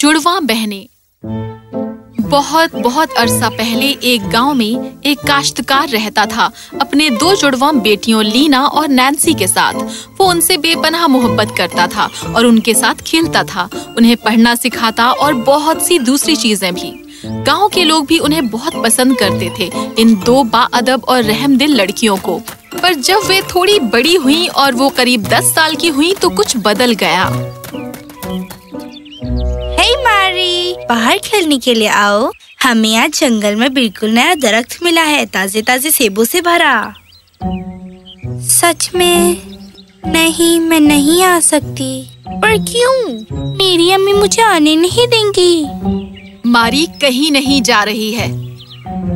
जुड़वा बहने। बहुत बहुत अरसा पहले एक गाँव में एक काश्तकार रहता था। अपने दो जुड़वा बेटियों लीना और नैन्सी के साथ। वो उनसे बेपनाह मोहब्बत करता था और उनके साथ खेलता था। उन्हें पढ़ना सिखाता और बहुत सी दूसरी चीज़ें भी। गाँव के लोग भी उन्हें बहुत पसंद करते थे, इन दो बाअदब और रहमदिल लड़कियों को। पर जब वे थोड़ी बड़ी हुई और वो करीब दस साल की हुई तो कुछ बदल गया। मारी बाहर खेलने के लिए आओ। हमें आज जंगल में बिल्कुल नया दरख्त मिला है। ताजे ताजे सेबों से भरा। सच में? नहीं, मैं नहीं आ सकती। पर क्यों? मेरी अम्मी मुझे आने नहीं देंगी। मारी कहीं नहीं जा रही है।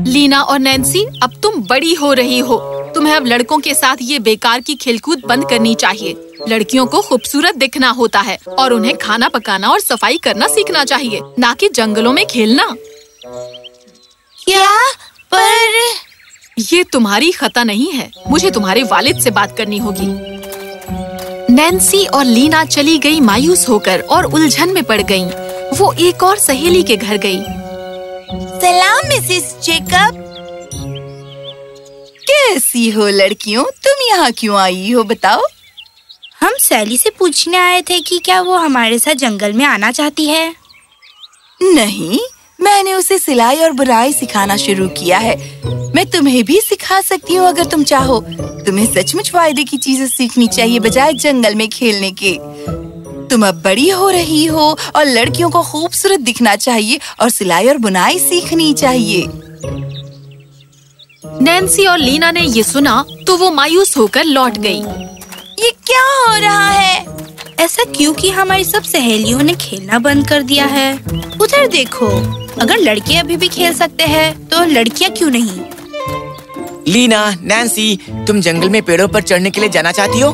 लीना और नैन्सी अब तुम बड़ी हो रही हो। तुम्हें अब लड़कों के साथ ये बेकार की खेलकूद बंद करनी चाहिए। लड़कियों को खूबसूरत दिखना होता है और उन्हें खाना पकाना और सफ़ाई करना सीखना चाहिए ना कि जंगलों में खेलना। क्या पर ये तुम्हारी खता नहीं है। मुझे तुम्हारे वालिद से बात करनी होगी। नैन्सी और लीना चली गई मायूस होकर और उलझन में पड़ गईं। वो एक और सहेली के घर गई। सलाम मिसेस जेकब। कैसी हो लड़कियों? तुम यहाँ क्यों आई हो बताओ। हम सैली से पूछने आए थे कि क्या वो हमारे साथ जंगल में आना चाहती है? नहीं मैंने उसे सिलाई और बुनाई सिखाना शुरू किया है। मैं तुम्हें भी सिखा सकती हूँ अगर तुम चाहो। तुम्हें सचमुच फ़ायदे की चीज़ें सीखनी चाहिए बजाय जंगल में खेलने के। तुम अब बड़ी हो रही हो और लड़कियों को खूबसूरत दिखना चाहिए और सिलाई और बुनाई सीखनी चाहिए। नैन्सी और लीना ने ये सुना तो वो मायूस होकर लौट गई। ये क्या हो रहा है? ऐसा क्यों कि हमारी सब सहेलियों ने खेलना बंद कर दिया है? उधर देखो अगर लड़के अभी भी खेल सकते हैं तो लड़कियाँ क्यों नहीं? लीना नैन्सी तुम जंगल में पेड़ों पर चढ़ने के लिए जाना चाहती हो?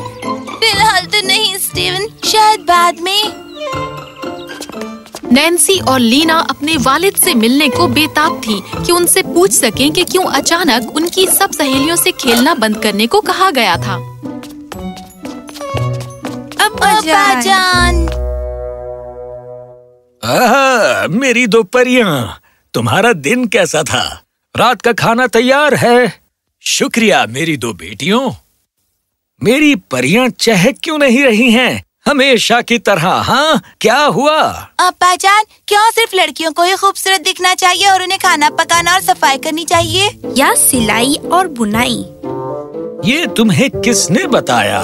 फ़िलहाल तो नहीं स्टीवन। शायद बाद में। नैन्सी और लीना अपने वालिद से मिलने को बेताब थी कि उनसे पूछ सकें कि क्यों अचानक उनकी सब सहेलियों से खेलना बंद करने को कहा गया था। अब्बा जान आहा, मेरी दो परियाँ तुम्हारा दिन कैसा था? रात का खाना तैयार है? शुक्रिया मेरी दो बेटियों। मेरी परियाँ चहक क्यों नहीं रही हैं? हमेशा की तरह हाँ क्या हुआ? अब्बा जान क्यों सिर्फ़ लड़कियों को ही खूबसूरत दिखना चाहिए और उन्हें खाना पकाना और सफ़ाई करनी चाहिए? या सिलाई और बुनाई। ये तुम्हें किसने बताया?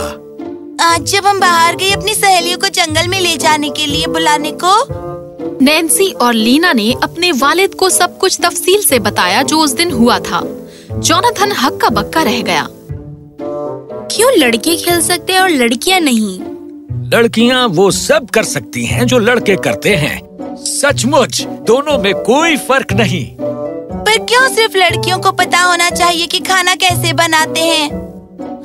आज जब हम बाहर गए अपनी सहेलियों को जंगल में ले जाने के लिए बुलाने को। नैन्सी और लीना ने अपने वालिद को सब कुछ तफसील से बताया जो उस दिन हुआ था। जोनाथन हक्का बक्का रह गया। क्यों लड़के खेल सकते हैं और लड़कियाँ नहीं? लड़कियाँ वो सब कर सकती हैं जो लड़के करते हैं। सचमुच दोनों में कोई फ़र्क नहीं। पर क्यों सिर्फ़ लड़कियों को पता होना चाहिए कि खाना कैसे बनाते हैं?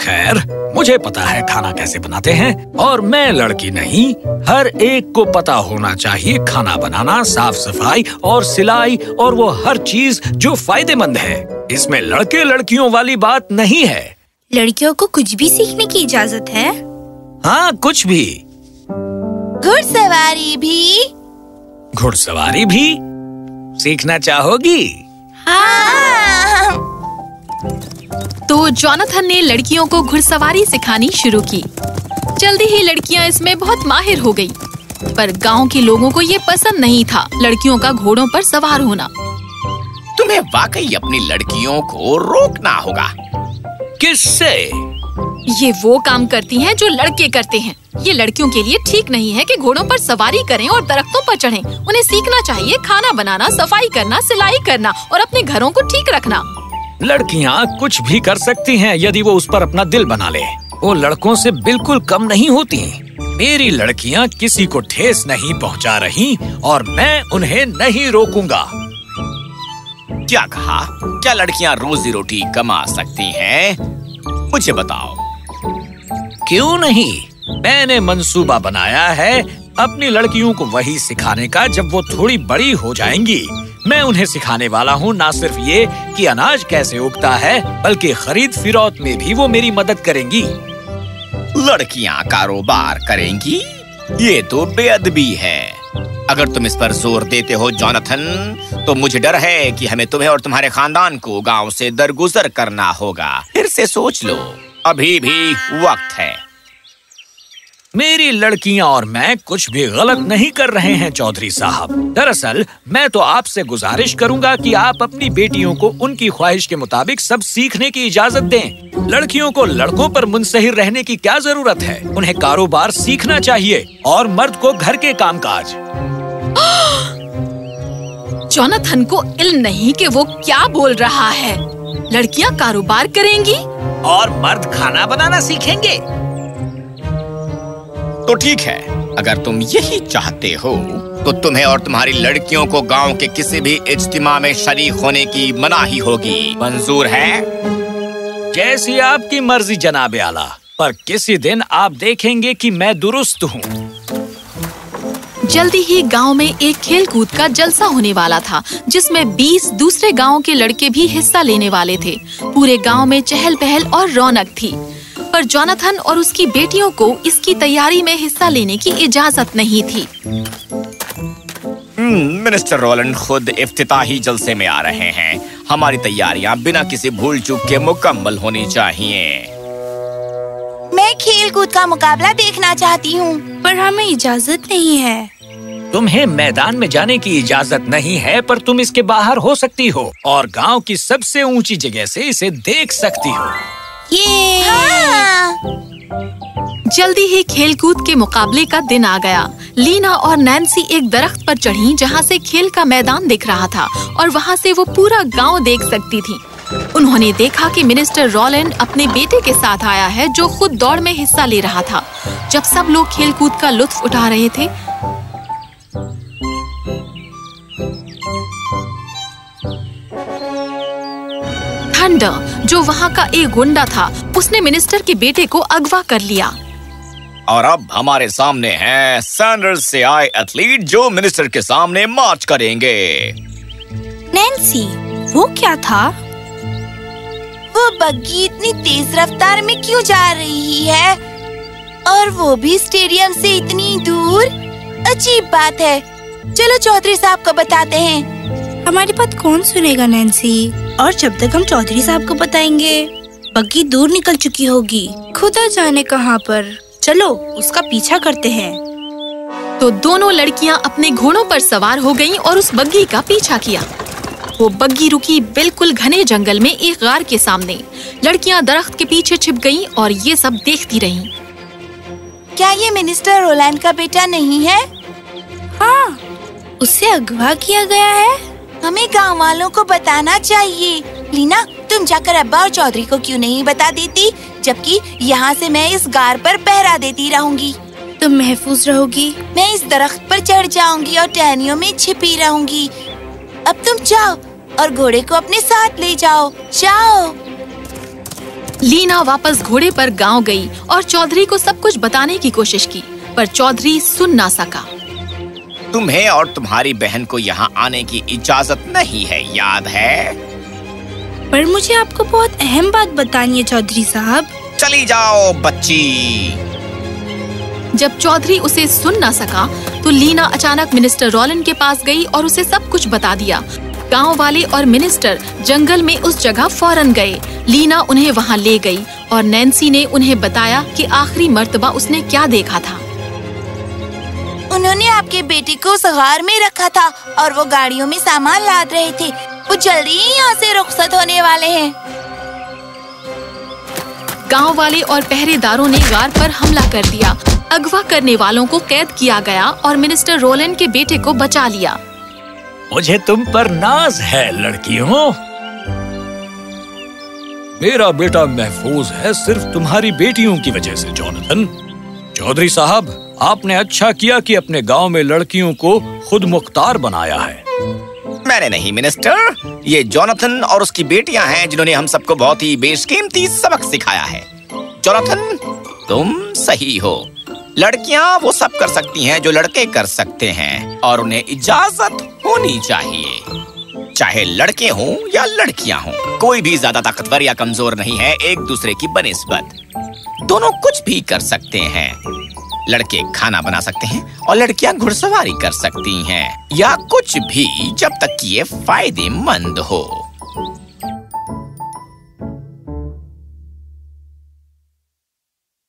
खैर मुझे पता है खाना कैसे बनाते हैं और मैं लड़की नहीं। हर एक को पता होना चाहिए खाना बनाना साफ़ सफ़ाई और सिलाई और वो हर चीज़ जो फ़ायदेमंद है। इसमें लड़के लड़कियों वाली बात नहीं है। लड़कियों को कुछ भी सीखने की इजाज़त है? हाँ कुछ भी। घुड़सवारी भी। घुड़सवारी भी? सीखना चाहोगी? हाँ। तो जोनाथन ने लड़कियों को घुड़सवारी सिखानी शुरू की। जल्दी ही लड़कियाँ इसमें बहुत माहिर हो गई पर गाँव के लोगों को ये पसंद नहीं था लड़कियों का घोड़ों पर सवार होना। तुम्हें वाकई अपनी लड़कियों को रोकना होगा। किससे? ये वो काम करती हैं जो लड़के करते हैं। ये लड़कियों के लिए ठीक नहीं है कि घोड़ों पर सवारी करें और दरख्तों पर चढ़ें। उन्हें सीखना चाहिए खाना बनाना सफ़ाई करना सिलाई करना और अपने घरों को ठीक रखना। लड़कियाँ कुछ भी कर सकती हैं यदि वो उस पर अपना दिल बना ले। वो लड़कों से बिल्कुल कम नहीं होती। मेरी लड़कियाँ किसी को ठेस नहीं पहुँचा रही और मैं उन्हें नहीं रोकूँगा। क्या कहा? क्या लड़कियाँ रोजी रोटी कमा सकती हैं? मुझे बताओ। क्यों नहीं? मैंने मंसूबा बनाया है अपनी लड़कियों को वही सिखाने का जब वो थोड़ी बड़ी हो जाएँगी। मैं उन्हें सिखाने वाला हूँ ना सिर्फ़ ये कि अनाज कैसे उगता है, बल्कि खरीद फिरौत में भी वो मेरी मदद करेंगी। लड़कियाँ कारोबार करेंगी? ये तो बेअदबी है। अगर तुम इस पर ज़ोर देते हो, जॉनथन तो मुझे डर है कि हमें तुम्हें और तुम्हारे खानदान को गाँव से दरगुजर करना होगा। फिर से सोच लो। अभी भी वक्त है। मेरी लड़कियाँ और मैं कुछ भी गलत नहीं कर रहे हैं चौधरी साहब। दरअसल मैं तो आपसे गुजारिश करूँगा कि आप अपनी बेटियों को उनकी ख्वाहिश के मुताबिक सब सीखने की इजाज़त दें। लड़कियों को लड़कों पर मुंसहिर रहने की क्या ज़रूरत है? उन्हें कारोबार सीखना चाहिए और मर्द को घर के कामकाज। जोनाथन को इल्म नहीं कि वो क्या बोल रहा है। लड़कियाँ कारोबार करेंगी? और मर्द खाना बनाना सीखेंगे? तो ठीक है। अगर तुम यही चाहते हो तो तुम्हें और तुम्हारी लड़कियों को गाँव के किसी भी इज्तिमा में शरीक होने की मनाही होगी। मंजूर है? जैसी आपकी मर्ज़ी जनाब आला पर किसी दिन आप देखेंगे कि मैं दुरुस्त हूँ। जल्दी ही गाँव में एक खेल कूद का जलसा होने वाला था जिसमें 20 दूसरे गाँव के लड़के भी हिस्सा लेने वाले थे। पूरे गाँव में चहल पहल और रौनक थी। पर जोनाथन और उसकी बेटियों को इसकी तैयारी में हिस्सा लेने की इजाज़त नहीं थी। हम्म, मिनिस्टर रोलैंड खुद इफ्तिताही जलसे में आ रहे हैं। हमारी तैयारियाँ बिना किसी भूल चूक के मुकम्मल होनी चाहिए। मैं खेल कूद का मुकाबला देखना चाहती हूँ। पर हमें इजाज़त नहीं है। तुम्हें मैदान में जाने की इजाज़त नहीं है पर तुम इसके बाहर हो सकती हो और गाँव की सबसे ऊँची जगह से इसे देख सकती हो। ये हाँ। जल्दी ही खेलकूद के मुकाबले का दिन आ गया। लीना और नैन्सी एक दरख्त पर चढ़ी, जहाँ से खेल का मैदान दिख रहा था, और वहाँ से वो पूरा गाँव देख सकती थी। उन्होंने देखा कि मिनिस्टर रॉलैंड अपने बेटे के साथ आया है, जो खुद दौड़ में हिस्सा ले रहा था। जब सब लोग खेलकूद का लुत्फ उठा रहे थे थंडर जो वहाँ का एक गुंडा था उसने मिनिस्टर के बेटे को अगवा कर लिया। और अब हमारे सामने हैं सैंडर्स से आए एथलीट जो मिनिस्टर के सामने मार्च करेंगे। नैन्सी वो क्या था? वो बग्गी इतनी तेज रफ्तार में क्यों जा रही है? और वो भी स्टेडियम से इतनी दूर? अजीब बात है। चलो चौधरी साहब को बताते हैं। हमारी बात कौन सुनेगा नैन्सी? और जब तक हम चौधरी साहब को बताएँगे बग्गी दूर निकल चुकी होगी। खुदा जाने कहाँ पर। चलो उसका पीछा करते हैं। तो दोनों लड़कियाँ अपने घोड़ों पर सवार हो गईं और उस बग्गी का पीछा किया। वो बग्गी रुकी बिल्कुल घने जंगल में एक गार के सामने। लड़कियाँ दरख्त के पीछे छिप गईं और ये सब देखती रहीं। क्या ये मिनिस्टर रोलैंड का बेटा नहीं है? हाँ उससे अगवा किया गया है। हमें गाँव वालों को बताना चाहिए। लीना तुम जाकर अब्बा और चौधरी को क्यों नहीं बता देती? जबकि यहाँ से मैं इस गार पर पहरा देती रहूँगी। तुम महफूज रहोगी? मैं इस दरख्त पर चढ़ जाऊँगी और टहनियों में छिपी रहूँगी। अब तुम जाओ और घोड़े को अपने साथ ले जाओ। जाओ। लीना वापस घोड़े पर गाँव गई और चौधरी को सब कुछ बताने की कोशिश की पर चौधरी सुन ना सका। तुम्हें और तुम्हारी बहन को यहाँ आने की इजाज़त नहीं है याद है? पर मुझे आपको बहुत अहम बात बतानी है चौधरी साहब। चली जाओ बच्ची। जब चौधरी उसे सुन ना सका तो लीना अचानक मिनिस्टर रॉलन के पास गई और उसे सब कुछ बता दिया। गाँव वाले और मिनिस्टर जंगल में उस जगह फ़ौरन गए। लीना उन्हें वहाँ ले गई और नैन्सी ने उन्हें बताया कि आखिरी मर्तबा उसने क्या देखा था। उन्होंने आपके बेटे को उस गार में रखा था और वो गाड़ियों में सामान लाद रहे थे। वो जल्दी ही यहाँ से रुखसत होने वाले हैं। गाँव वाले और पहरेदारों ने गार पर हमला कर दिया। अगवा करने वालों को कैद किया गया और मिनिस्टर रोलन के बेटे को बचा लिया। मुझे तुम पर नाज है लड़कियों। मेरा बेटा महफूज है सिर्फ़ तुम्हारी बेटियों की वजह से जॉनथन। चौधरी साहब आपने अच्छा किया कि अपने गाँव में लड़कियों को खुद मुख्तार बनाया है। मैंने नहीं, मिनिस्टर। ये जोनाथन और उसकी बेटियाँ हैं जिन्होंने हम सबको बहुत ही बेशकीमती सबक सिखाया है। जोनाथन, तुम सही हो। लड़कियाँ वो सब कर सकती हैं जो लड़के कर सकते हैं, और उन्हें इजाज़त होनी चाहिए। चाहे लड़के हों या लड़कियाँ हों, कोई भी ज़्यादा ताकतवर या कमज़ोर नहीं है, एक दूसरे की बनिस्बत। दोनों कुछ भी कर सकते हैं। लड़के खाना बना सकते हैं और लड़कियाँ घुड़सवारी कर सकती हैं, या कुछ भी जब तक कि ये फ़ायदेमंद हो।